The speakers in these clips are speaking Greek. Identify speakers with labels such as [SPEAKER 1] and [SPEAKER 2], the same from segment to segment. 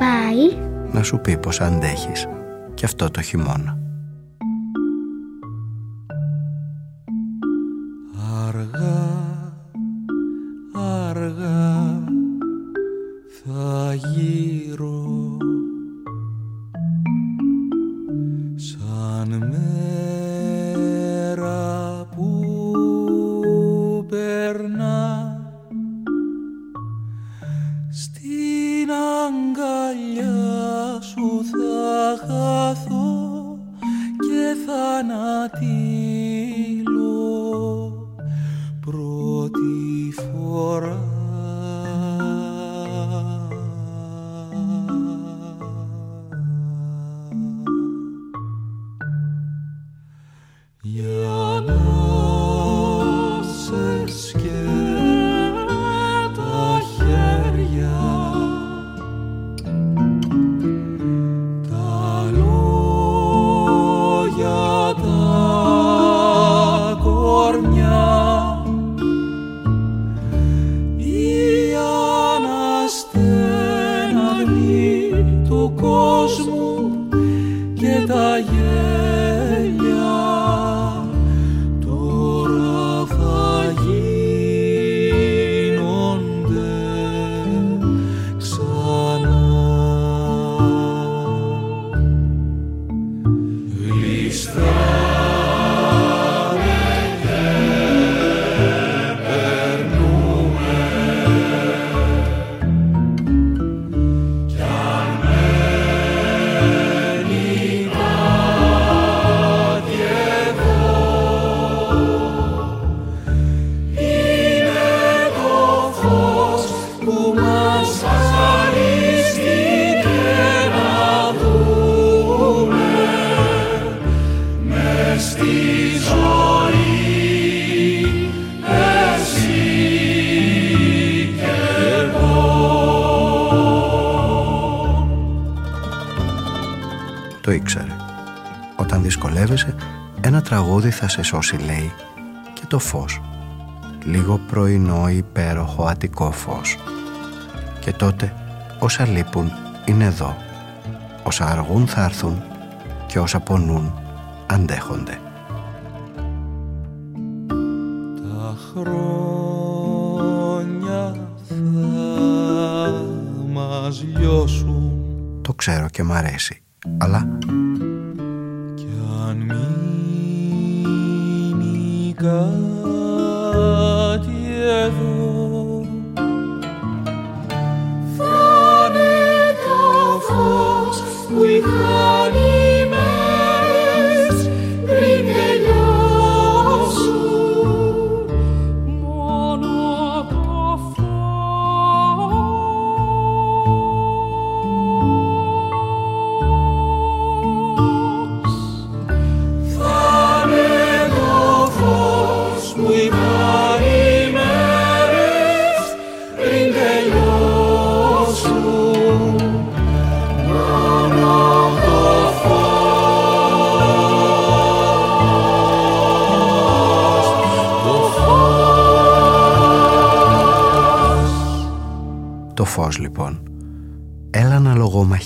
[SPEAKER 1] Πάει
[SPEAKER 2] να σου πει πως αντέχεις και αυτό το χειμώνα. Θα σε σώσει λέει και το φως. Λίγο πρωινό υπέροχο ατικό φως. Και τότε όσα λείπουν είναι εδώ. Όσα αργούν θα έρθουν και όσα πονούν αντέχονται.
[SPEAKER 3] Τα χρόνια θα μας λιώσουν.
[SPEAKER 2] Το ξέρω και μ' αρέσει αλλά φως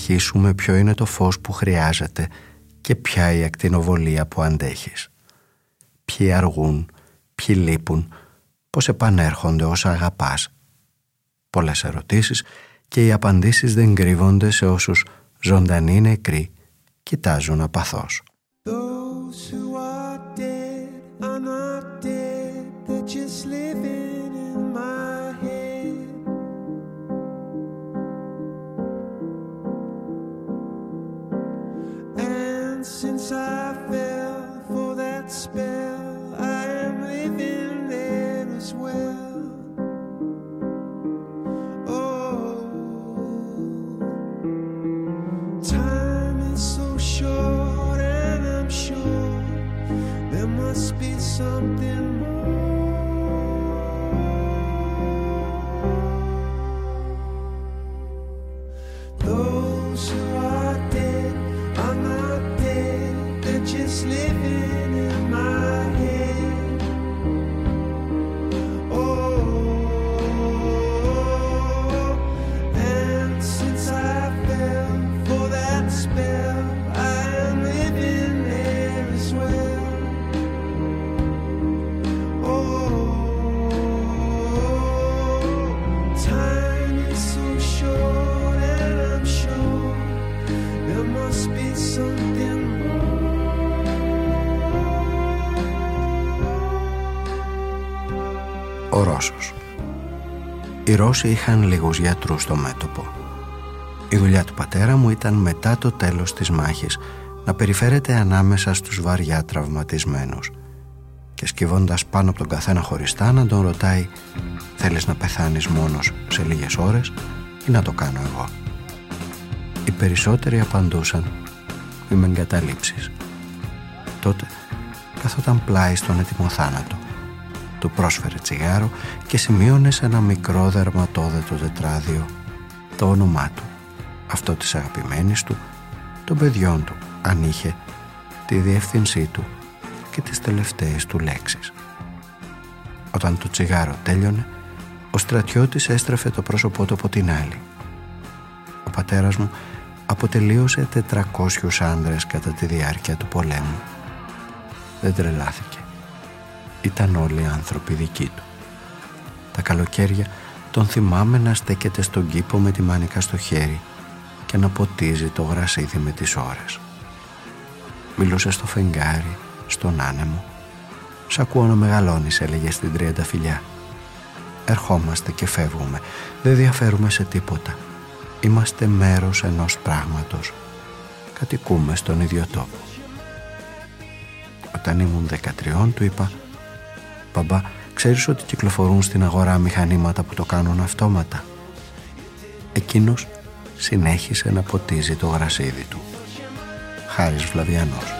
[SPEAKER 2] λογομαχήσουμε ποιο είναι το φως που χρειάζεται και ποια η ακτινοβολία που αντέχεις. Ποιοι αργούν, ποιοι λείπουν, πώς επανέρχονται όσα αγαπάς. Πολλές ερωτήσεις και οι απαντήσεις δεν κρύβονται σε όσους ζωντανοί νεκροί κοιτάζουν απαθώς.
[SPEAKER 4] slipping Οι Ρώσοι είχαν λίγους γιατρούς στο μέτωπο. Η δουλειά του πατέρα μου ήταν μετά το τέλος της μάχης να περιφέρεται ανάμεσα στους βαριά τραυματισμένους και σκυβώντας πάνω από τον καθένα χωριστά να τον ρωτάει «Θέλεις να πεθάνεις μόνος σε λίγες ώρες ή να το κάνω εγώ». Οι περισσότεροι απαντούσαν «Μη με εγκαταλείψεις». Τότε καθόταν πλάι στον έτοιμο θάνατο του πρόσφερε τσιγάρο και σημείωνε σε ένα μικρό δερματόδετο τετράδιο το όνομά του, αυτό της αγαπημένης του, των παιδιών του, αν είχε, τη διεύθυνσή του και τις τελευταίες του λέξεις. Όταν το τσιγάρο τέλειωνε, ο στρατιώτης έστρεφε το πρόσωπό του από την άλλη. Ο πατέρας μου αποτελείωσε 400 άντρες κατά τη διάρκεια του πολέμου. Δεν τρελάθηκε ήταν όλοι άνθρωποι δικοί του. Τα καλοκαίρια τον θυμάμαι να στέκεται στον κήπο με τη μάνικα στο χέρι και να ποτίζει το γρασίδι με τις ώρες. Μιλούσε στο φεγγάρι, στον άνεμο. «Σ' ακούω να μεγαλώνεις», έλεγε στην τριάντα φιλιά. «Ερχόμαστε και φεύγουμε. Δεν διαφέρουμε σε τίποτα. Είμαστε μέρος ενός πράγματος. Κατοικούμε στον ίδιο τόπο». Όταν ήμουν 13 του είπα «Μπαμπά, ξέρεις ότι κυκλοφορούν στην αγορά μηχανήματα που το κάνουν αυτόματα». Εκείνος συνέχισε να ποτίζει το γρασίδι του. Χάρης Βλαβιανός.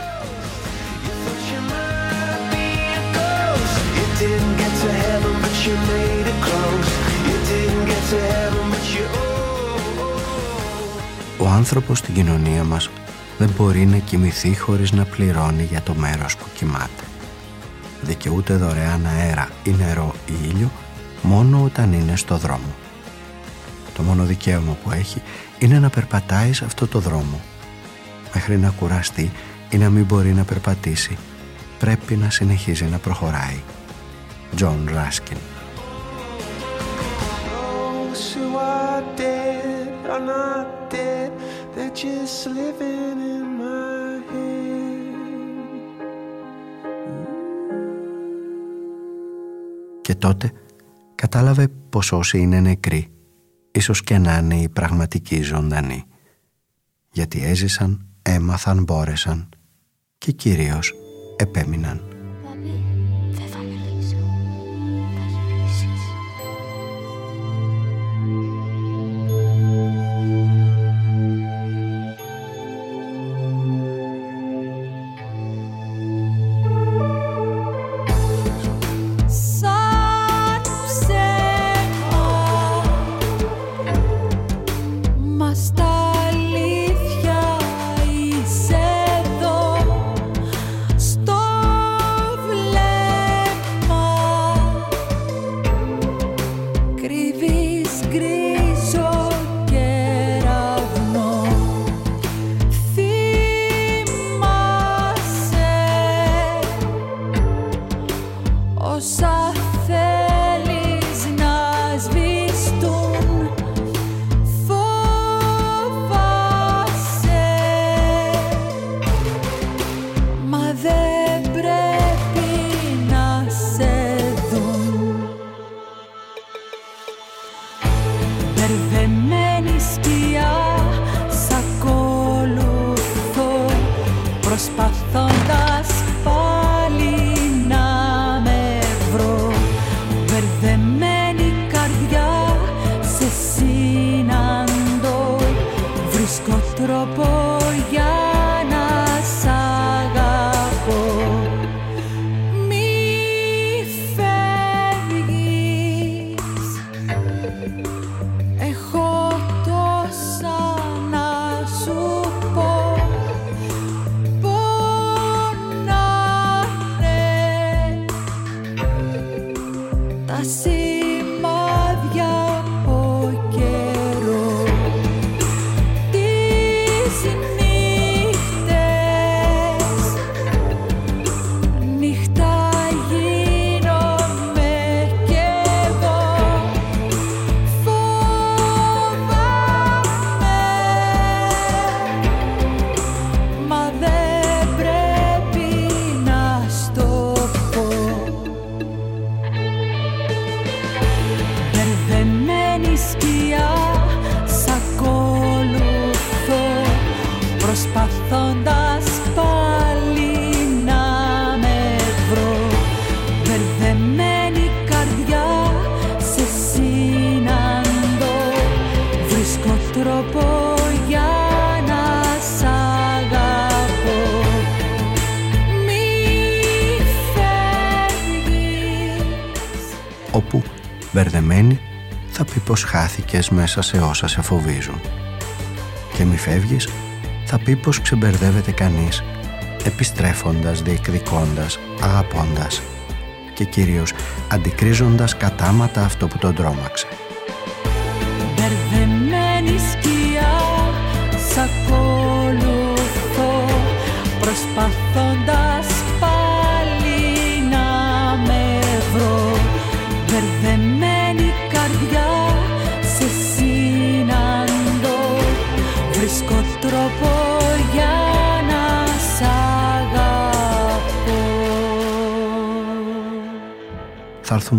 [SPEAKER 4] Ο άνθρωπος στην κοινωνία μας δεν μπορεί να κοιμηθεί χωρίς να πληρώνει για το μέρος που κοιμάται δικαιούται δωρεάν αέρα ή νερό ή ήλιο μόνο όταν είναι στο δρόμο. Το μόνο δικαίωμα που έχει είναι να περπατάει σε αυτό το δρόμο. Μέχρι να κουραστεί ή να μην μπορεί να περπατήσει, πρέπει να συνεχίζει να προχωράει. Τζον Ράσκιν Και τότε κατάλαβε πως όσοι είναι νεκροί ίσως και να είναι οι πραγματικοί ζωντανοί γιατί έζησαν, έμαθαν, μπόρεσαν και κυρίως επέμειναν. Πως χάθηκες μέσα σε όσα σε φοβίζουν. Και μη φεύγεις θα πει πως ξεμπερδεύεται κανείς επιστρέφοντας, διεκδικώντας, αγαπώντας και κυρίως αντικρίζοντας κατάματα αυτό που τον τρόμαξε.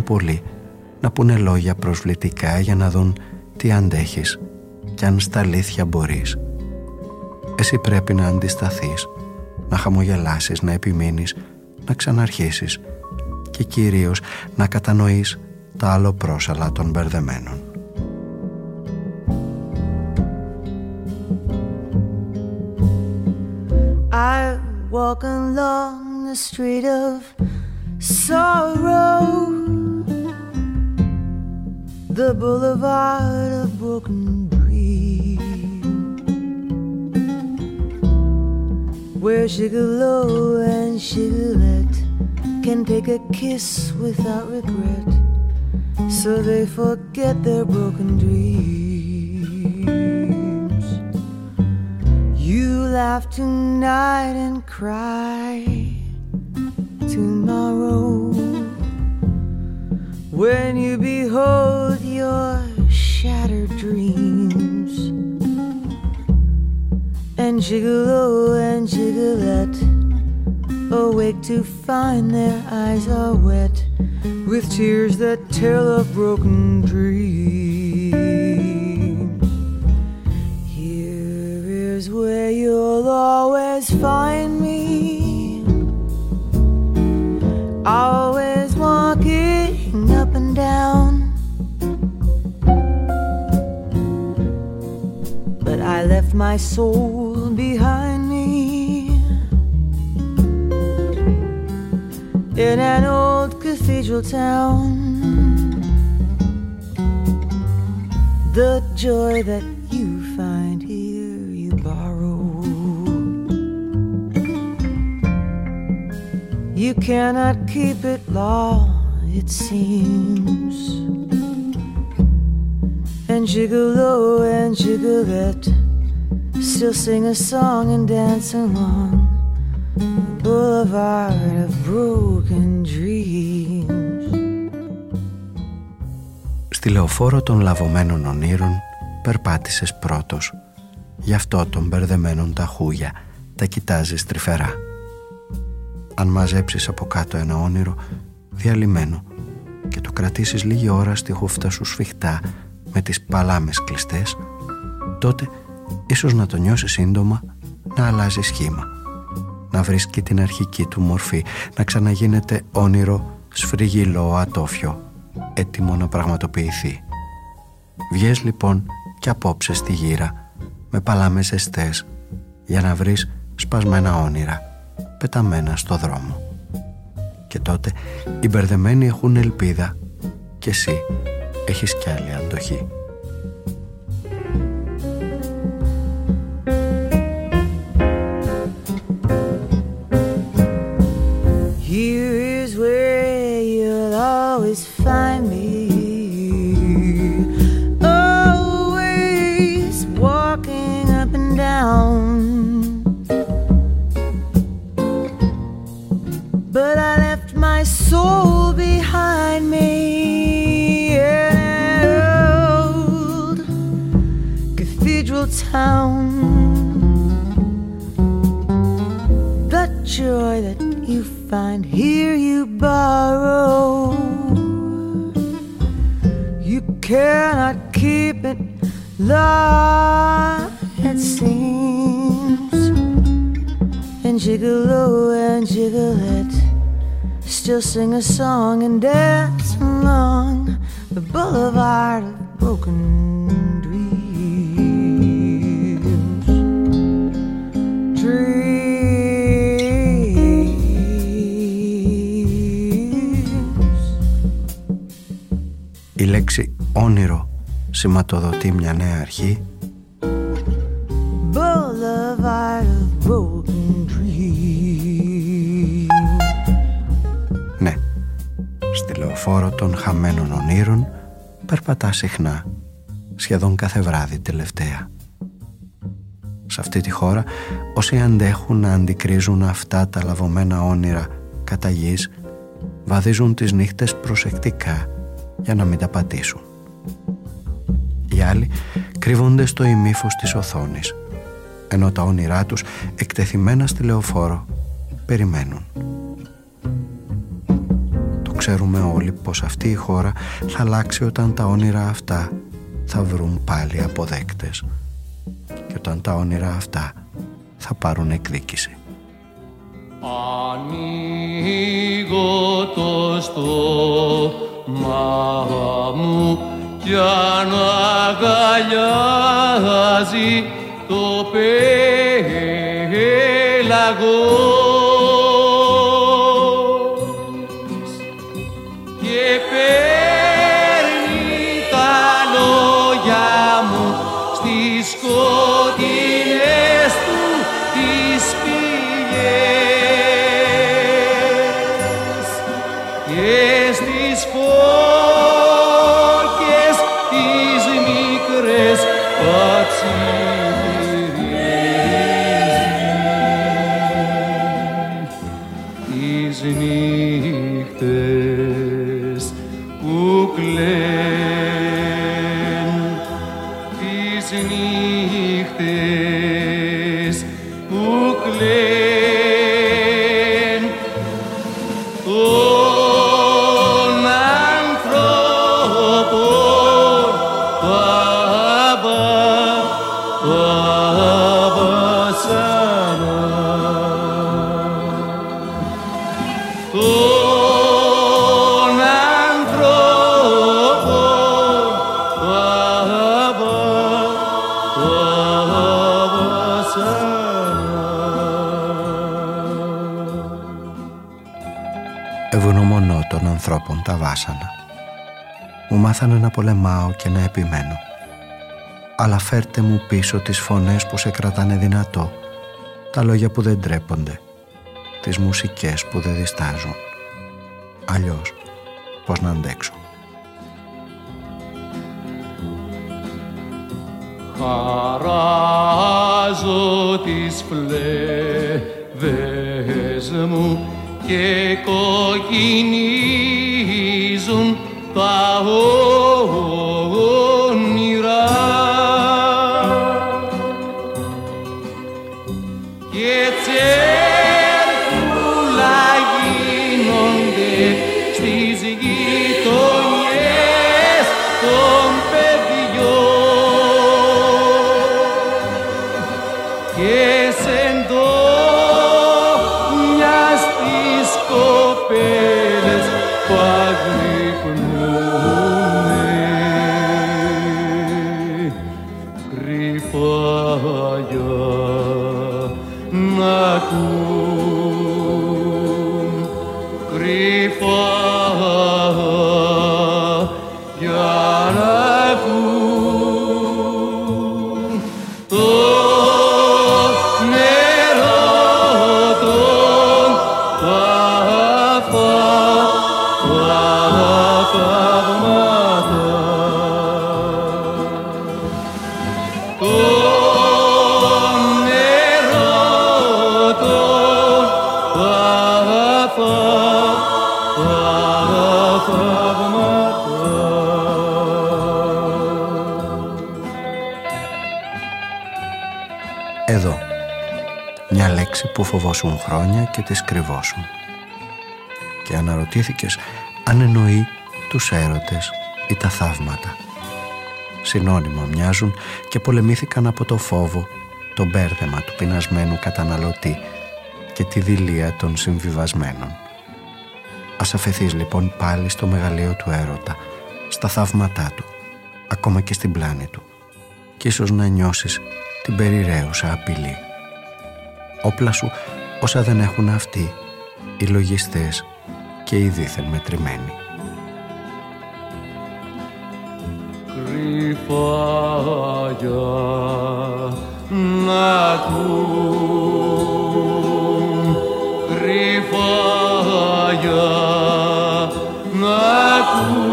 [SPEAKER 4] Πολλοί να πούνε λόγια προσβλητικά για να δουν τι αντέχεις και αν στα αλήθεια μπορείς. Εσύ πρέπει να αντισταθείς, να χαμογελάσεις, να επιμείνεις, να ξαναρχίσεις και κυρίως να κατανοείς τα άλλο πρόσαλα των μπερδεμένων.
[SPEAKER 5] I walk along the street of sorrow, the boulevard of broken dreams, where Gigolo and Gigolette can take a kiss without regret, so they forget their broken dreams. You laugh tonight and cry when you behold your shattered dreams and gigolo oh, and gigolette awake to find their eyes are wet with tears that tell of broken dreams. Here is where you'll always find left my soul behind me in an old cathedral town. The joy that you find here, you borrow. You cannot keep it long, it seems. And Gigolo and Gigolette still sing a song and dance along the boulevard of broken dreams.
[SPEAKER 4] Στη λεωφόρο των λαβωμένων ονείρων περπάτησες πρώτος. Γι' αυτό των μπερδεμένων τα χούγια τα κοιτάζεις τρυφερά αν μαζέψεις από κάτω ένα όνειρο διαλυμένο και το κρατήσεις λίγη ώρα στη χούφτα σου σφιχτά με τις παλάμες κλειστές τότε ίσως να το νιώσεις σύντομα να αλλάζει σχήμα να βρίσκει την αρχική του μορφή να ξαναγίνεται όνειρο σφριγγυλό ατόφιο έτοιμο να πραγματοποιηθεί Βγες λοιπόν και απόψε στη γύρα με παλάμες ζεστές για να βρεις σπασμένα όνειρα πεταμένα στο δρόμο. Και τότε οι μπερδεμένοι έχουν ελπίδα και εσύ έχεις κι άλλη αντοχή.
[SPEAKER 5] The joy that you find here you borrow. You cannot keep it long, it seems. And gigolo oh, and gigolette still sing a song and dance along the boulevard of broken
[SPEAKER 4] λέξη όνειρο σηματοδοτεί μια νέα αρχή των χαμένων ονείρων περπατά συχνά, σχεδόν κάθε βράδυ τελευταία. Σε αυτή τη χώρα, όσοι αντέχουν να αντικρίζουν αυτά τα λαβωμένα όνειρα κατά γης, βαδίζουν τις νύχτες προσεκτικά για να μην τα πατήσουν. Οι άλλοι κρύβονται στο ημίφος της οθόνης, ενώ τα όνειρά τους εκτεθειμένα στη λεωφόρο περιμένουν ξέρουμε όλοι πως αυτή η χώρα θα αλλάξει όταν τα όνειρα αυτά θα βρουν πάλι αποδέκτες και όταν τα όνειρα αυτά θα πάρουν εκδίκηση.
[SPEAKER 2] Ανοίγω το στόμα μου κι αν αγκαλιάζει το πέλαγο
[SPEAKER 4] μάθανε να πολεμάω και να επιμένω. Αλλά φέρτε μου πίσω τις φωνές που σε κρατάνε δυνατό, τα λόγια που δεν τρέπονται, τις μουσικές που δεν διστάζουν. Αλλιώς, πώς να αντέξω.
[SPEAKER 2] Χαράζω τις φλέβες μου και κοκκινίζουν
[SPEAKER 4] φοβόσουν χρόνια και τη κρυβώσουν. Και αναρωτήθηκες αν εννοεί τους έρωτες ή τα θαύματα. Συνώνυμα μοιάζουν και πολεμήθηκαν από το φόβο, το μπέρδεμα του πεινασμένου καταναλωτή και τη δειλία των συμβιβασμένων. Ας αφαιθείς λοιπόν πάλι στο μεγαλείο του έρωτα, στα θαύματά του, ακόμα και στην πλάνη του και ίσως να νιώσεις την περιραίουσα απειλή. Όπλα σου όσα δεν έχουν αυτοί, οι λογιστές και οι δίθεν μετρημένοι.
[SPEAKER 2] κρυφά για να ακούν κρυφά για να ακούν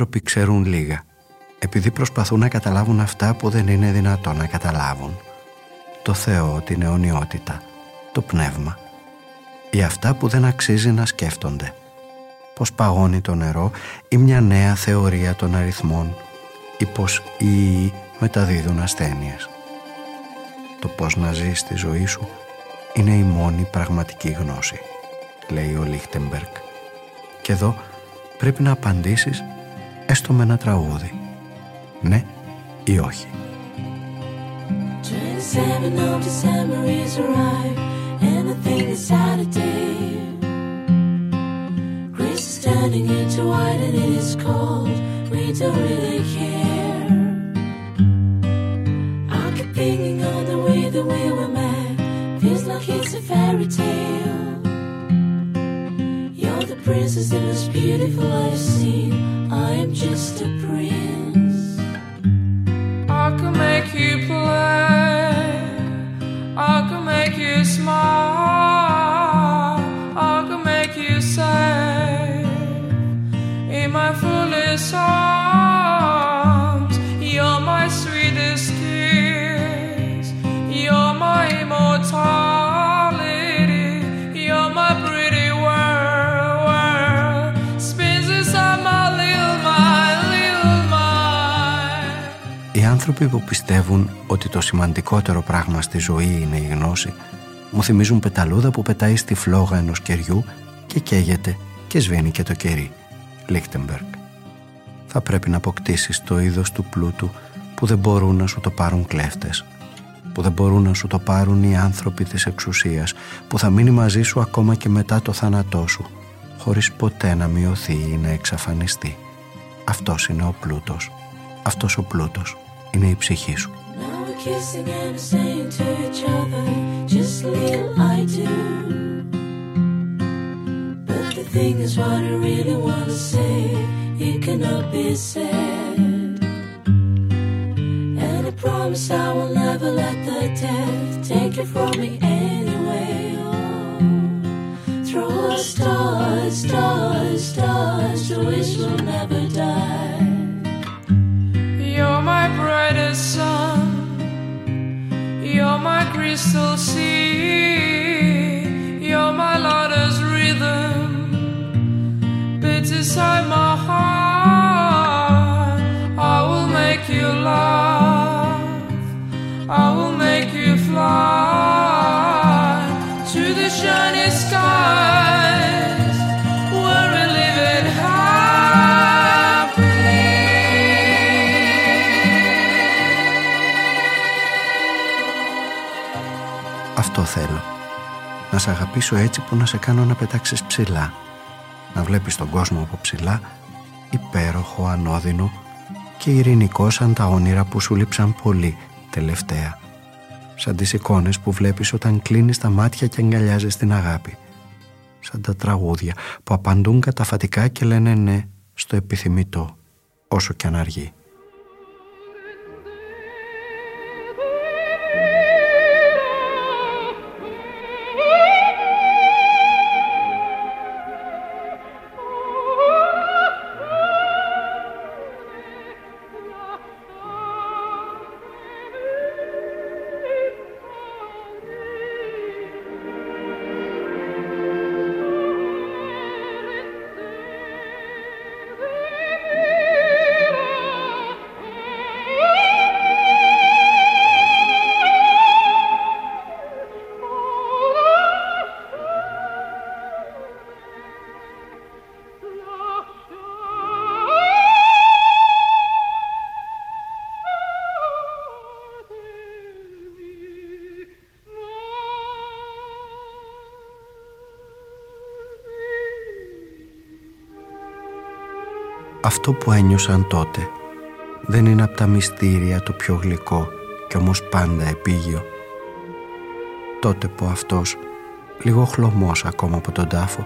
[SPEAKER 4] άνθρωποι ξέρουν λίγα, επειδή προσπαθούν να καταλάβουν αυτά που δεν είναι δυνατόν να καταλάβουν. Το Θεό, την αιωνιότητα, το πνεύμα ή αυτά που δεν αξίζει να σκέφτονται. Πως παγώνει το νερό ή μια νέα θεωρία των αριθμών ή πως οι ιοί μεταδίδουν ασθένειες. Το πώς να ζεις τη ζωή σου είναι η μόνη πραγματική γνώση, λέει ο Λίχτεμπεργκ. Και εδώ πρέπει να απαντήσεις έστω με ένα τραγούδι. Ναι ή όχι.
[SPEAKER 6] 27 of December is arrived, and I think it's Saturday. Grace is turning into white, and it is cold. We don't really care. I keep thinking on the way that we were met. Feels like it's a fairy tale. You're the princess, the most beautiful I've seen. I am just a prince.
[SPEAKER 7] I can make you play. I can make you smile. I can make you safe in my fullest arms.
[SPEAKER 4] Άνθρωποι που πιστεύουν ότι το σημαντικότερο πράγμα στη ζωή είναι η γνώση μου θυμίζουν πεταλούδα που πετάει στη φλόγα ενός κεριού και καίγεται και σβήνει και το κερί. Λίχτεμπεργκ. Θα πρέπει να αποκτήσεις το είδος του πλούτου που δεν μπορούν να σου το πάρουν κλέφτες που δεν μπορούν να σου το πάρουν οι άνθρωποι της εξουσίας που θα μείνει μαζί σου ακόμα και μετά το θάνατό σου χωρίς ποτέ να μειωθεί ή να εξαφανιστεί. Αυτός είναι ο πλούτος. Αυτός ο πλούτος είναι η ψυχή σου.
[SPEAKER 6] Now we're kissing and we're saying to each other, just little I do. But the thing is, what I really want to say, it cannot be said. And I promise I will never let the death take it from me anyway. Oh, throw us stars, stars, stars, the wish will never die.
[SPEAKER 7] Crystal sea. You're my lotus rhythm. But inside my
[SPEAKER 4] θέλω. Να σε αγαπήσω έτσι που να σε κάνω να πετάξεις ψηλά. Να βλέπεις τον κόσμο από ψηλά, υπέροχο, ανώδυνο και ειρηνικό σαν τα όνειρα που σου λείψαν πολύ τελευταία. Σαν τις εικόνες που βλέπεις όταν κλείνεις τα μάτια και αγκαλιάζεις την αγάπη. Σαν τα τραγούδια που απαντούν καταφατικά και λένε ναι στο επιθυμητό, όσο κι αν αργεί. Αυτό που ένιωσαν τότε δεν είναι από τα μυστήρια το πιο γλυκό και όμως πάντα επίγειο. Τότε που αυτός, λίγο χλωμός ακόμα από τον τάφο,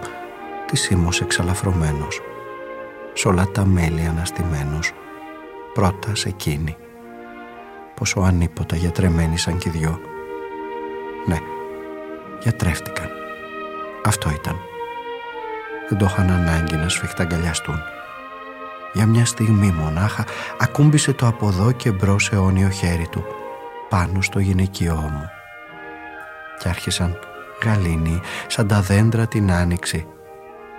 [SPEAKER 4] της σήμωσε εξαλαφρωμένος, σ' όλα τα μέλη αναστημένος, πρώτα σε εκείνη. Πόσο ανίποτα γιατρεμένοι σαν κι δυο. Ναι, γιατρεύτηκαν. Αυτό ήταν. Δεν το είχαν ανάγκη να σφιχταγκαλιαστούν. Για μια στιγμή μονάχα ακούμπησε το από εδώ και μπρος αιώνιο χέρι του πάνω στο γυναικείο μου. Και άρχισαν γαλήνοι σαν τα δέντρα την άνοιξη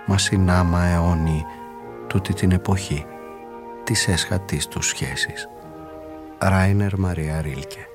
[SPEAKER 4] μα συνάμα αιώνιοι τούτη την εποχή της έσχατης τους σχέσης. Ράινερ Μαρία Ρίλκε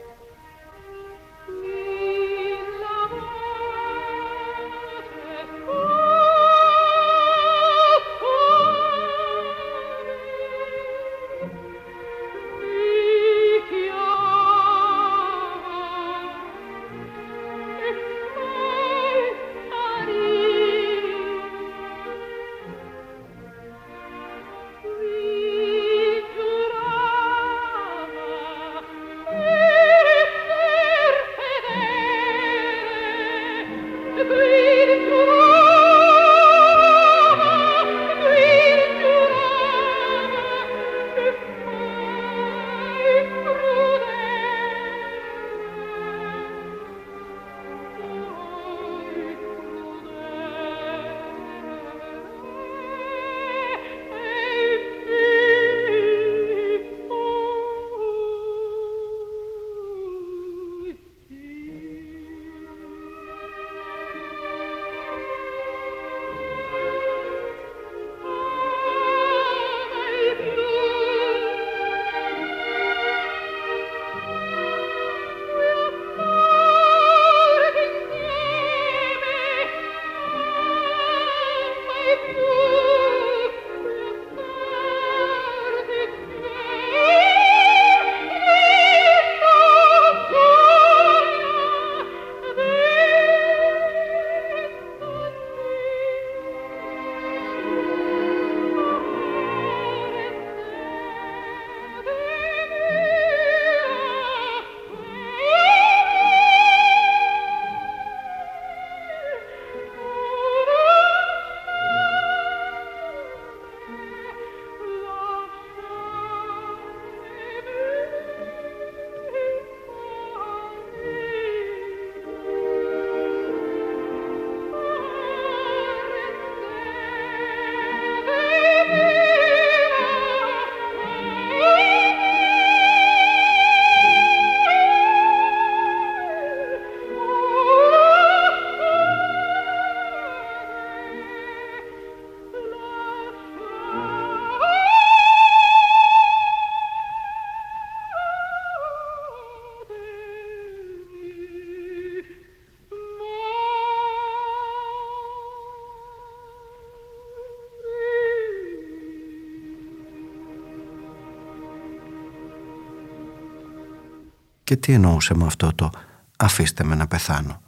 [SPEAKER 4] Και τι εννοούσε με αυτό το «αφήστε με να πεθάνω».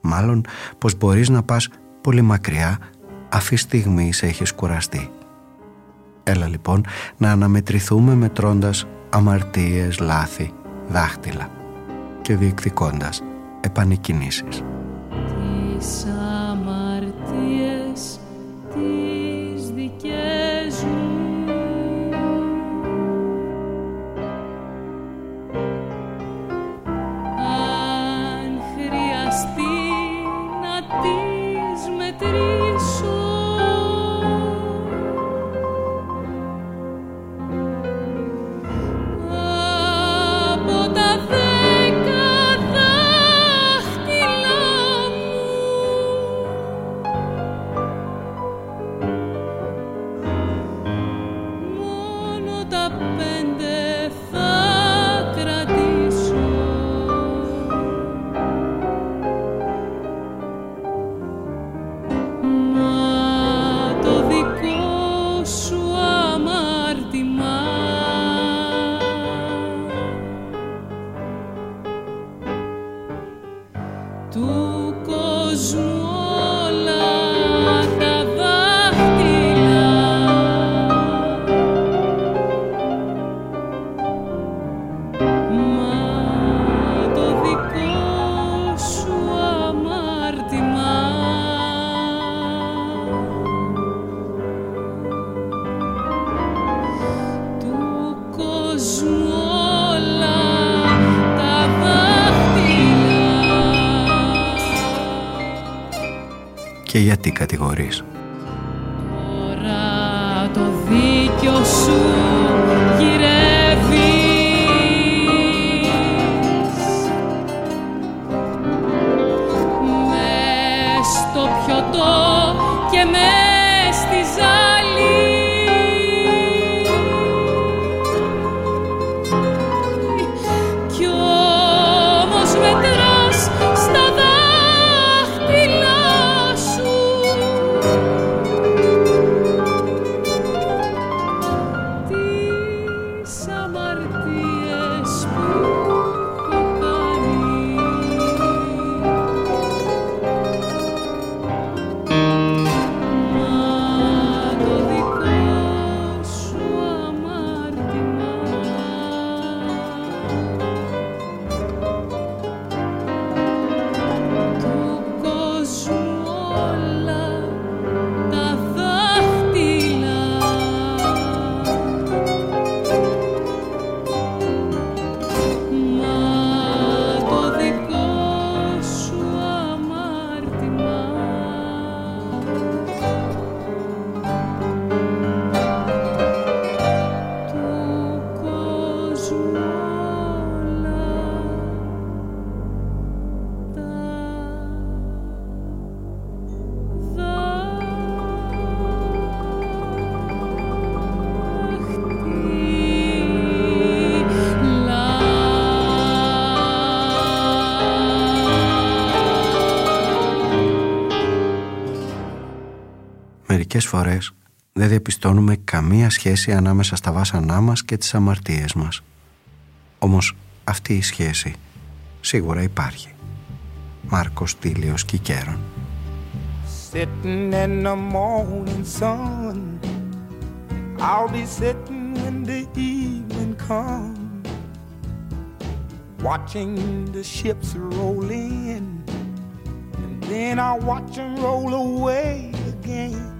[SPEAKER 4] Μάλλον πως μπορείς να πας πολύ μακριά αφή στιγμή σε έχεις κουραστεί. Έλα λοιπόν να αναμετρηθούμε μετρώντας αμαρτίες, λάθη, δάχτυλα και διεκδικώντας επανεκκινήσεις. Γιατί κατηγορείς.
[SPEAKER 8] Τώρα το δίκιο σου
[SPEAKER 4] Μερικές φορές δεν διαπιστώνουμε καμία σχέση ανάμεσα στα βάσανά μας και τις αμαρτίες μας. Όμως αυτή η σχέση σίγουρα υπάρχει. Μάρκος Τίλιος Κικέρον
[SPEAKER 9] Sitting in the morning sun. I'll be sitting when the evening comes. Watching the ships roll in. And then I'll watch them roll away again.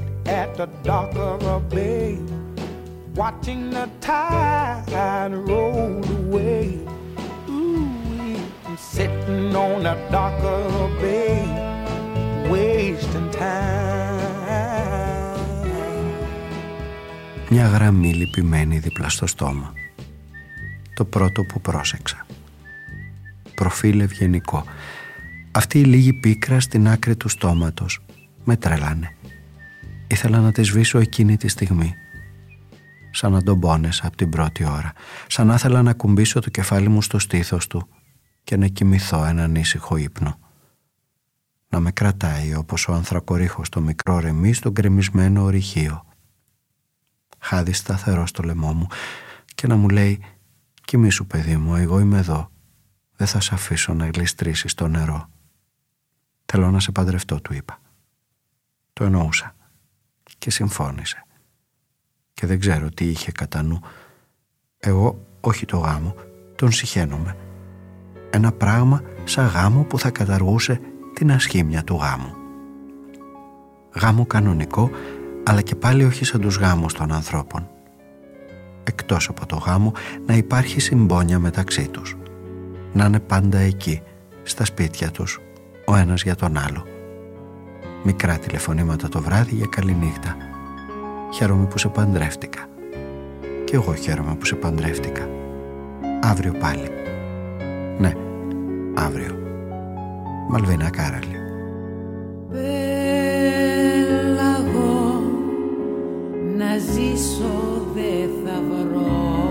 [SPEAKER 9] at the dock of a bay, watching the tide roll away. Ooh, I'm sitting on the dock of a bay, wasting time.
[SPEAKER 4] Μια γραμμή λυπημένη δίπλα στο στόμα. Το πρώτο που πρόσεξα. Προφίλ ευγενικό. Αυτή η λίγη πίκρα στην άκρη του στόματος με τρελάνε. Ήθελα να τη σβήσω εκείνη τη στιγμή. Σαν να τον πόνεσα από την πρώτη ώρα. Σαν να ήθελα να κουμπίσω το κεφάλι μου στο στήθος του και να κοιμηθώ έναν ήσυχο ύπνο. Να με κρατάει όπως ο ανθρακορίχος το μικρό ρεμί στο γκρεμισμένο ορυχείο. Χάδι σταθερό στο λαιμό μου και να μου λέει «Κοιμήσου παιδί μου, εγώ είμαι εδώ. Δεν θα σε αφήσω να γλιστρήσεις το νερό». «Θέλω να σε παντρευτώ», του είπα. Το εννοούσα και συμφώνησε. Και δεν ξέρω τι είχε κατά νου. Εγώ όχι το γάμο, τον συχαίνομαι. Ένα πράγμα σαν γάμο που θα καταργούσε την ασχήμια του γάμου. Γάμο κανονικό, αλλά και πάλι όχι σαν τους γάμους των ανθρώπων. Εκτός από το γάμο να υπάρχει συμπόνια μεταξύ τους. Να είναι πάντα εκεί, στα σπίτια τους, ο ένας για τον άλλο. Μικρά τηλεφωνήματα το βράδυ για καληνύχτα. Χαίρομαι που σε παντρεύτηκα. Και εγώ χαίρομαι που σε παντρεύτηκα. Αύριο πάλι. Ναι, αύριο. Μαλβίνα Κάραλη.
[SPEAKER 10] Πέλαγω να ζήσω δεν θα βρω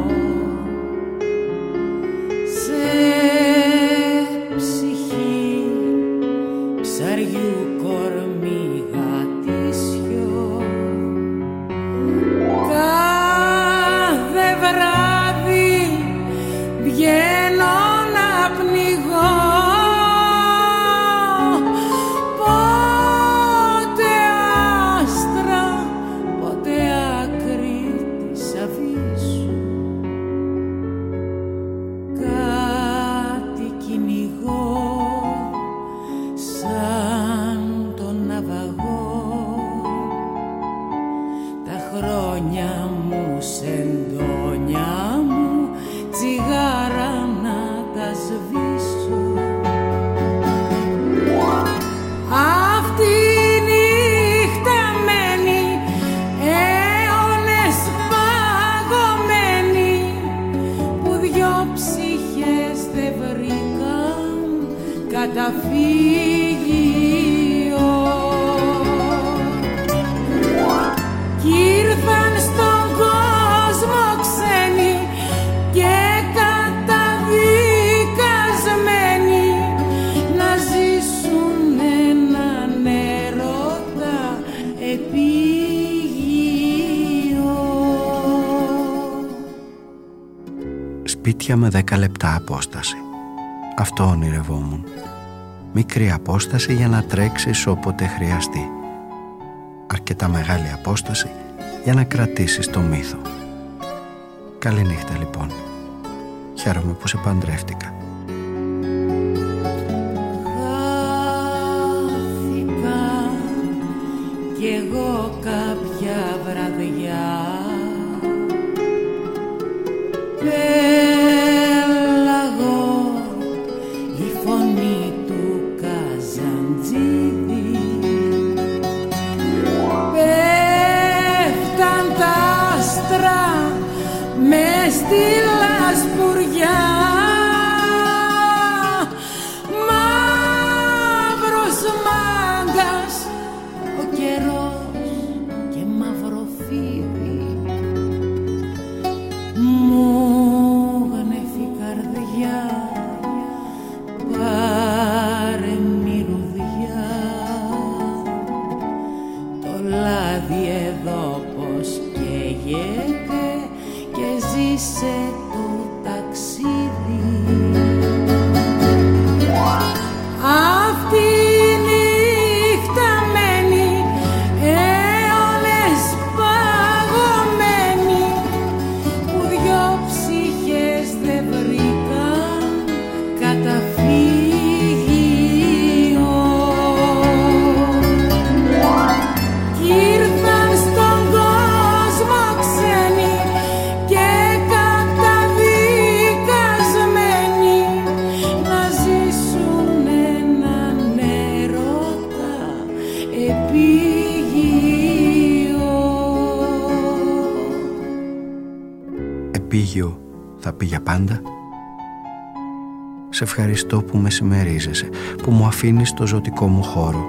[SPEAKER 10] ψυχές δεν βρήκαν καταφύγιο
[SPEAKER 4] Σπίτια με δέκα λεπτά απόσταση. Αυτό ονειρευόμουν. Μικρή απόσταση για να τρέξεις όποτε χρειαστεί. Αρκετά μεγάλη απόσταση για να κρατήσεις το μύθο. Καληνύχτα λοιπόν. Χαίρομαι που σε παντρεύτηκα.
[SPEAKER 10] Χάθηκα κι εγώ κάποια βραδιά
[SPEAKER 5] ταξίδι
[SPEAKER 4] Σε ευχαριστώ που με συμμερίζεσαι, που μου αφήνεις το ζωτικό μου χώρο.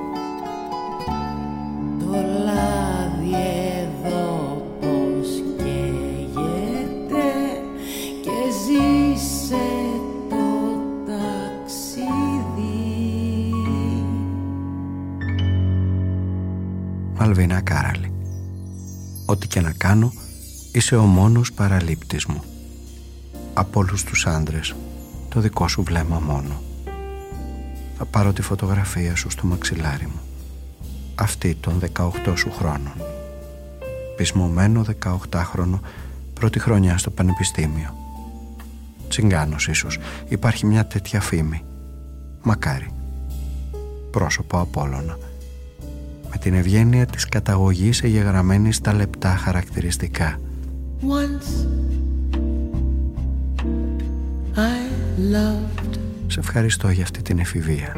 [SPEAKER 5] Το λάδι εδώ πως καίγεται και ζήσε το ταξίδι.
[SPEAKER 4] Μαλβίνα Κάραλη. Ό,τι και να κάνω, είσαι ο μόνος παραλήπτης μου. Από όλους τους άντρες, το δικό σου βλέμμα μόνο. Θα πάρω τη φωτογραφία σου στο μαξιλάρι μου. Αυτή των 18 σου χρόνων. Πισμωμένο 18χρονο, πρώτη χρονιά στο πανεπιστήμιο. Τσιγκάνος ίσως, υπάρχει μια τέτοια φήμη. Μακάρι. Πρόσωπο Απόλλωνα με την ευγένεια της καταγωγής εγγεγραμμένη στα λεπτά χαρακτηριστικά.
[SPEAKER 5] Once I loved
[SPEAKER 4] Σε ευχαριστώ για αυτή την εφηβεία.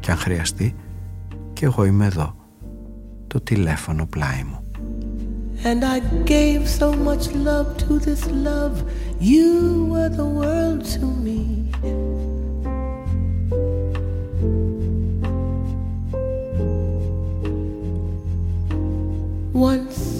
[SPEAKER 4] Και αν χρειαστεί, και εγώ είμαι εδώ. Το τηλέφωνο πλάι μου.
[SPEAKER 5] and I gave so much love to this love. You were the world to me. Once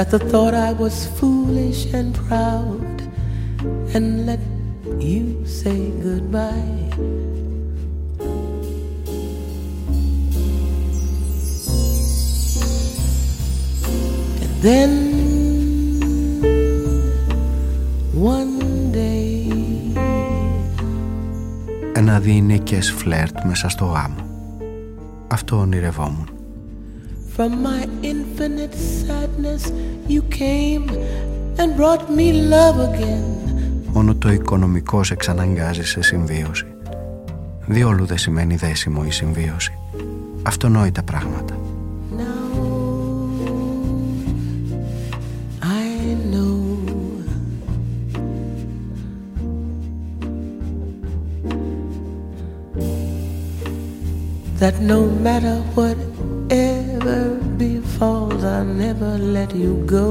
[SPEAKER 5] At the thought I was foolish and proud and let you say goodbye. And then one day
[SPEAKER 4] Ένα διηνίκες φλερτ μέσα στο γάμο. Αυτό ονειρευόμουν.
[SPEAKER 5] From my infinite sadness, you came and brought me love again.
[SPEAKER 4] Μόνο το οικονομικό σε εξαναγκάζει σε συμβίωση. Διόλου δεν σημαίνει δέσιμο η συμβίωση. Αυτονόητα πράγματα.
[SPEAKER 5] Now I know that no matter whatever let you go.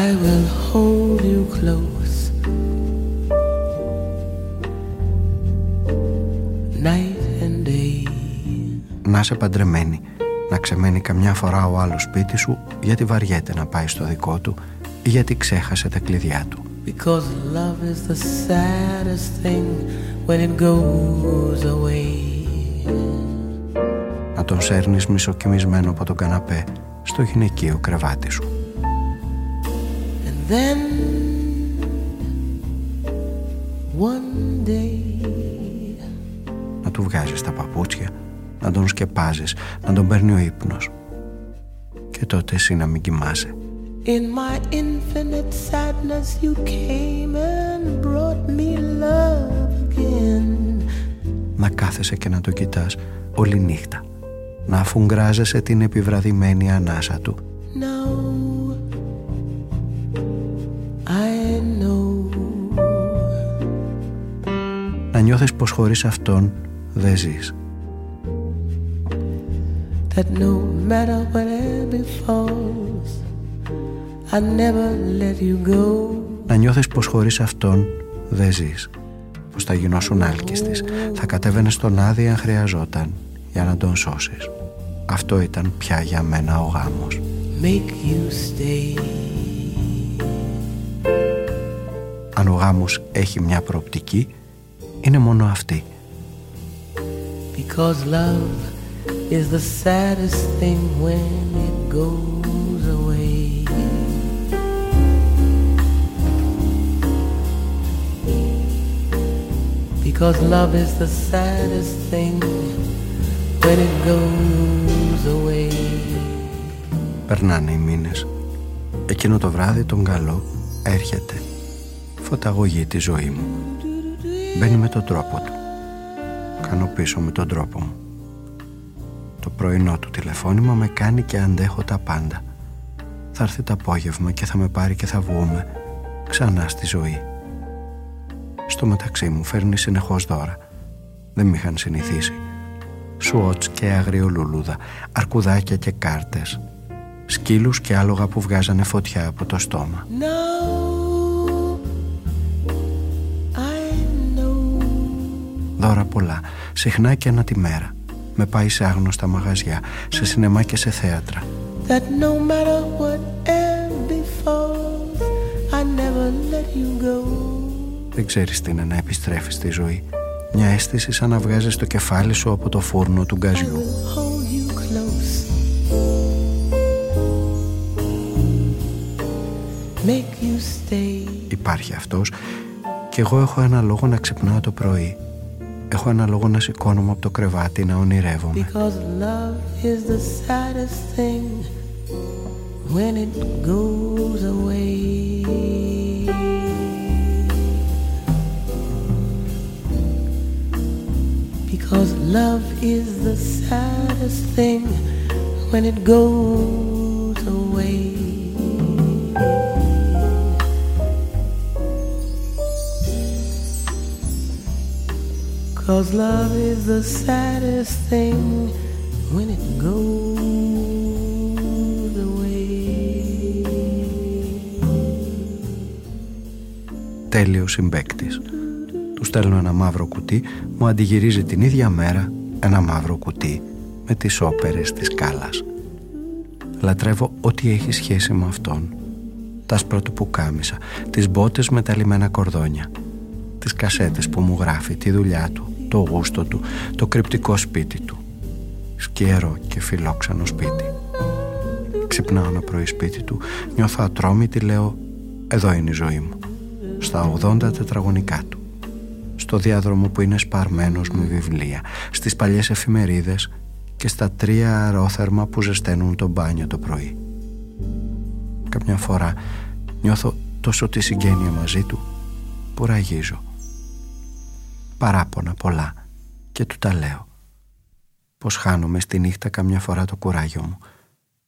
[SPEAKER 5] I will hold you close night and day.
[SPEAKER 4] Να είσαι παντρεμένη, να ξεμένει καμιά φορά ο άλλος σπίτι σου γιατί βαριέται να πάει στο δικό του ή γιατί ξέχασε τα κλειδιά του.
[SPEAKER 5] Because love is the saddest thing when it goes away.
[SPEAKER 4] Να τον σέρνεις μισοκυμισμένο από τον καναπέ στο γυναικείο κρεβάτι σου.
[SPEAKER 5] And then one day
[SPEAKER 4] Να του βγάζεις τα παπούτσια, να τον σκεπάζεις, να τον παίρνει ο ύπνος. Και τότε εσύ να μην κοιμάσαι.
[SPEAKER 5] in my infinite sadness you came and brought me love again.
[SPEAKER 4] Να κάθεσαι και να το κοιτάς όλη νύχτα. Να αφουγκράζεσαι την επιβραδυμένη ανάσα του.
[SPEAKER 5] Now I know
[SPEAKER 4] Να νιώθεις πως χωρίς αυτόν δεν ζεις.
[SPEAKER 5] that no matter whatever befalls, I never let you go.
[SPEAKER 4] Να νιώθεις πως χωρίς αυτόν δεν ζεις. Πως θα γινώσουν άλκιστης. Θα κατέβαινε στον άδεια αν χρειαζόταν για να τον σώσεις. Αυτό ήταν πια για μένα ο γάμος.
[SPEAKER 5] Make you stay.
[SPEAKER 4] Αν ο γάμος έχει μια προοπτική, είναι μόνο αυτή.
[SPEAKER 5] Because love is the saddest thing when it goes Because love is the saddest thing when it goes away.
[SPEAKER 4] Περνάνε οι μήνες. Εκείνο το βράδυ τον καλό έρχεται. Φωταγωγεί τη ζωή μου. Μπαίνει με τον τρόπο του. Κάνω πίσω με τον τρόπο μου. Το πρωινό του τηλεφώνημα με κάνει και αντέχω τα πάντα. Θα έρθει το απόγευμα και θα με πάρει και θα βγούμε ξανά στη ζωή. Στο μεταξύ μου φέρνει συνεχώς δώρα. Δεν με είχαν συνηθίσει. Σουότς και αγριολούλουδα, αρκουδάκια και κάρτες. Σκύλους και άλογα που βγάζανε φωτιά από το στόμα.
[SPEAKER 5] Now I know
[SPEAKER 4] Δώρα πολλά, συχνά και ένα τη μέρα. Με πάει σε άγνωστα μαγαζιά, σε σινεμά και σε θέατρα.
[SPEAKER 5] that no matter what befalls, I never let you go.
[SPEAKER 4] Δεν ξέρεις τι είναι να επιστρέφεις στη ζωή. Μια αίσθηση σαν να βγάζεις το κεφάλι σου από το φούρνο του
[SPEAKER 5] I
[SPEAKER 4] γκαζιού.
[SPEAKER 5] will hold you close. Make you stay.
[SPEAKER 4] Υπάρχει αυτός και εγώ έχω ένα λόγο να ξυπνάω το πρωί. Έχω ένα λόγο να σηκώνομαι από το κρεβάτι να ονειρεύομαι.
[SPEAKER 5] Because love is the saddest thing when it goes away. Because love is the saddest thing when it goes away. Cause love is the saddest thing when it goes away.
[SPEAKER 4] Τέλειο συμπέκτης. Του στέλνω ένα μαύρο κουτί, μου αντιγυρίζει την ίδια μέρα ένα μαύρο κουτί με τις όπερες της κάλας. Λατρεύω ό,τι έχει σχέση με αυτόν. Τα σπρώου που κάμισα, τις μπότες με τα λιμένα κορδόνια, τις κασέτες που μου γράφει, τη δουλειά του, το γούστο του, το κρυπτικό σπίτι του. Σκιερό και φιλόξενο σπίτι. Ξυπνάω ένα πρωί σπίτι του, νιώθω ατρόμητη, λέω «Εδώ είναι η ζωή μου» στα 80 τετραγωνικά του στο διάδρομο που είναι σπαρμένος με βιβλία στις παλιές εφημερίδες και στα τρία αερόθερμα που ζεσταίνουν το μπάνιο το πρωί. Καμιά φορά νιώθω τόσο τη συγγένεια μαζί του που ραγίζω. Παράπονα πολλά και του τα λέω. Πως χάνομαι στη νύχτα καμιά φορά το κουράγιο μου.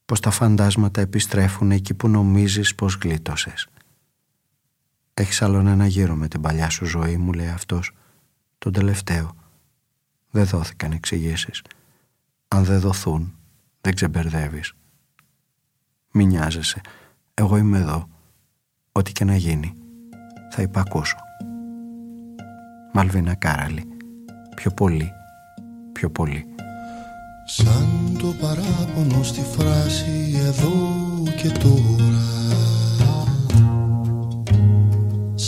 [SPEAKER 4] Πως τα φαντάσματα επιστρέφουν εκεί που νομίζεις πως γλίτωσες Έχεις άλλον ένα γύρο με την παλιά σου ζωή, μου λέει αυτός. Τον τελευταίο. Δεν δόθηκαν εξηγήσεις. Αν δεν δοθούν, δεν ξεμπερδεύεις. Μη νοιάζεσαι. Εγώ είμαι εδώ. Ό,τι και να γίνει. Θα υπακούσω. Μαλβίνα Κάραλη. Πιο πολύ. Πιο πολύ.
[SPEAKER 11] Σαν το παράπονο στη φράση εδώ και τώρα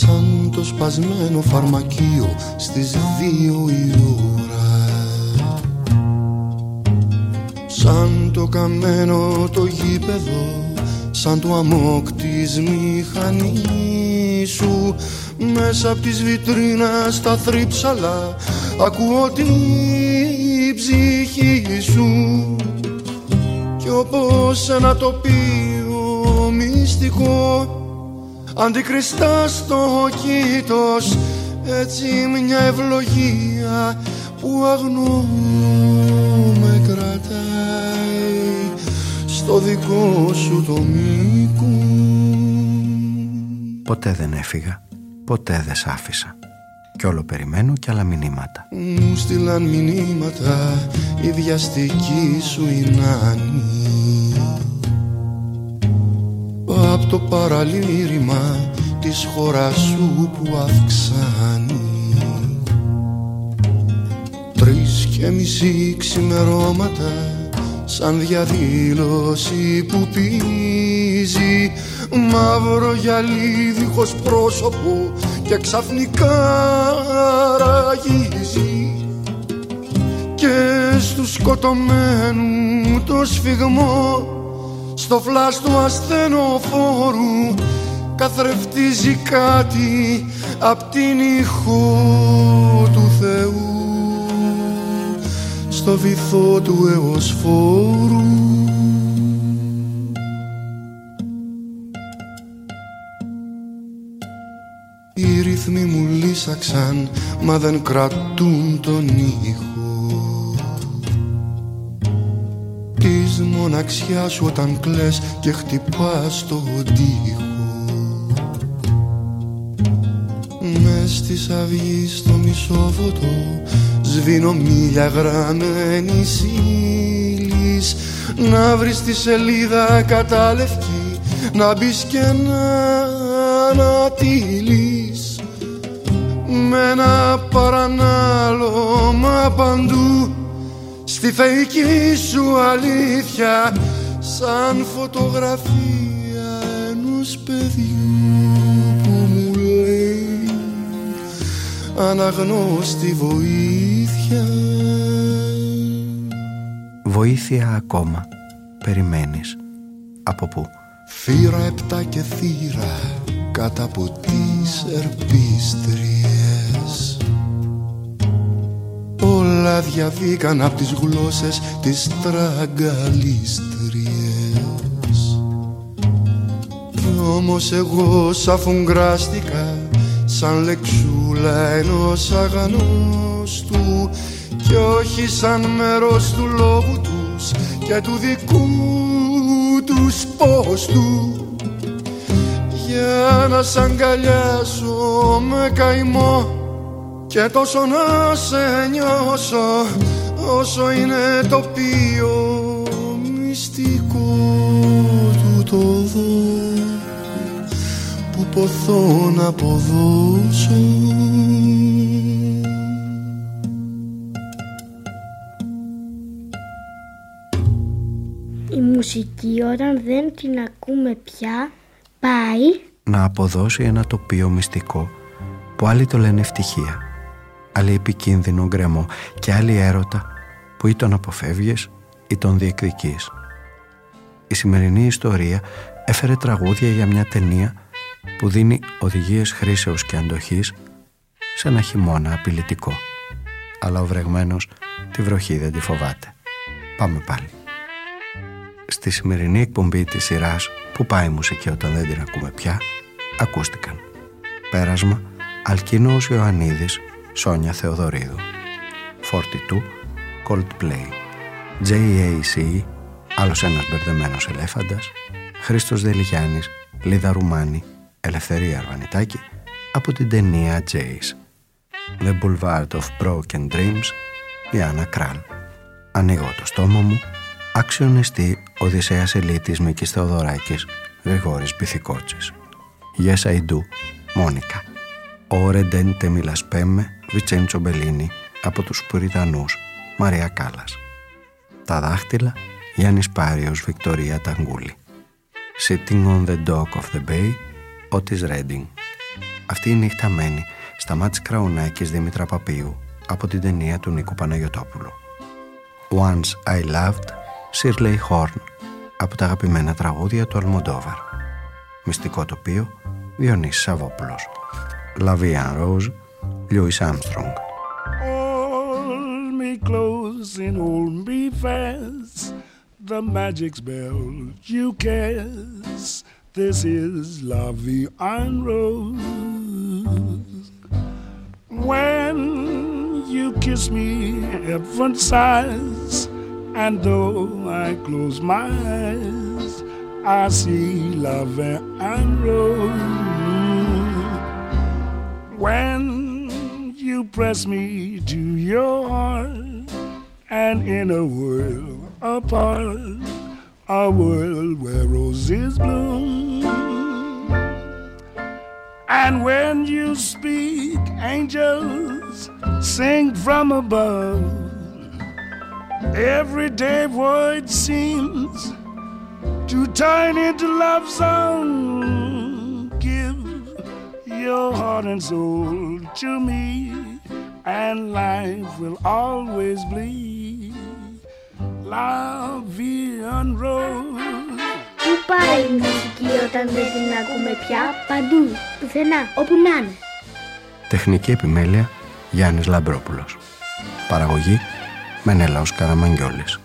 [SPEAKER 11] Σαν το σπασμένο φαρμακείο στις δύο η ώρα. Σαν το καμένο το γήπεδο Σαν το αμόκ της μηχανής σου. Μέσα απ' τις βιτρίνες τα θρύψαλα Ακούω την ψυχή σου. Κι όπως ένα τοπίο μυστικό Αντικριστάς στο κήτος Έτσι μια ευλογία που αγνώ με κρατάει Στο δικό σου το μήκο
[SPEAKER 4] Ποτέ δεν έφυγα. Ποτέ δεν σ' άφησα. Κι όλο περιμένω κι άλλα μηνύματα.
[SPEAKER 11] Μου στείλαν μηνύματα η βιαστική σου η νάνη το παραλήρημα της χώρας σου που αυξάνει. Τρεις και μισή ξημερώματα σαν διαδήλωση που πίζει μαύρο γυαλί δίχως πρόσωπο και ξαφνικά ραγίζει. Και στους σκοτωμένου το σφιγμό στο φλάς του ασθενοφόρου καθρεφτίζει κάτι απ' την ηχό του Θεού. Στο βυθό του εωσφόρου Οι ρυθμοί μου λύσαξαν μα δεν κρατούν τον ήχο Της μοναξιάς σου όταν κλαις και χτυπάς το τοίχο. Μες της αυγής στο μισό φωτό Σβήνω μίλια γραμμένης ύλης. Να βρεις τη σελίδα κατάλευκη Να μπεις και να ανατείλεις. Με ένα παρανάλωμα παντού Στη θεϊκή σου αλήθεια Σαν φωτογραφία ενός παιδιού που μου λέει Αναγνώστη βοήθεια
[SPEAKER 4] Βοήθεια ακόμα. Περιμένεις. Από πού;
[SPEAKER 11] Θύρα επτά και θύρα κάτω από τις ερπίστριες Όλα διαβήκαν από τις γλώσσες τις τραγκαλίστριες Κι όμως εγώ σαφουγκράστηκα σαν λεξούλα ενός αγανόστου. Κι όχι σαν μέρος του λόγου τους και του δικού τους πόστου. Για να σ' αγκαλιάσω με καημό και τόσο να σε νιώσω όσο είναι τοπίο μυστικό του το δω που ποθώ να αποδώσω.
[SPEAKER 1] Η μουσική όταν δεν την ακούμε πια πάει.
[SPEAKER 4] Να αποδώσει ένα τοπίο μυστικό που άλλοι το λένε ευτυχία, άλλοι επικίνδυνο γκρεμό και άλλοι έρωτα που ή τον αποφεύγεις ή τον διεκδικείς. Η σημερινή ιστορία έφερε τραγούδια για μια ταινία που δίνει οδηγίες χρήσεως και αντοχής σε ένα χειμώνα απειλητικό. Αλλά ο βρεγμένος τη βροχή δεν τη φοβάται. Πάμε πάλι. Στη σημερινή εκπομπή της σειράς «Που πάει η μουσική όταν δεν την ακούμε πια» ακούστηκαν. Πέρασμα Αλκίνος Ιωαννίδης, Σόνια Θεοδωρίδου. 42, Coldplay. JAC, άλλος ένας μπερδεμένος ελέφαντας. Χρήστος Δελιγιάννης, Λίδα Ρουμάνη, Ελευθερία Αρβανιτάκη, από την ταινία Jays. The Boulevard of Broken Dreams, Ιάννα Κράλ. Ανοίγω το στόμα μου, αξιονιστή Οδυσσέας Ελίτης Μίκης Θεοδωράκης, Γρηγόρης Μπιθικότσης. Yes I do, Μόνικα. Ωρε ντέντε μιλασπέμε, Βιτσέντσο Μπελίνη, από τους Πουριτανούς, Μαρία Κάλλας. Τα δάχτυλα, Γιάννης Πάριος, Βικτωρία Ταγκούλη. Sitting on the dock of the bay, Ότις Ρέντινγκ. Αυτή η νύχτα μένει στα μάτς Κραουνάκης Δήμητρα Παπίου από την ταινία του Νίκου Παναγιωτόπουλου. Once I Loved, Shirley Horn από τα αγαπημένα τραγούδια του Αλμοντόβαρ. Μυστικό τοπίο, Διονύσης Σαββόπουλος. Λαβίαν Ρόζ, Louis Armstrong.
[SPEAKER 12] Hold me close and hold me fast. The magic spell you cast. This is love and rose. When you kiss me, heaven sighs. And though I close my eyes, I see love and rose. When you press me to your heart, and in a world apart, a world where roses bloom. And when you speak, angels sing from above. Every day, boy, it seems to turn into love song. Give your heart and soul to me, and life will always be la vie en rose.
[SPEAKER 1] Πού πάει η μουσική όταν δεν την ακούμε πια; Παντού, πουθενά, όπου να είναι.
[SPEAKER 4] Τεχνική επιμέλεια Γιάννης Λαμπρόπουλος. Παραγωγή Μενέλαος Καραμαγγιόλης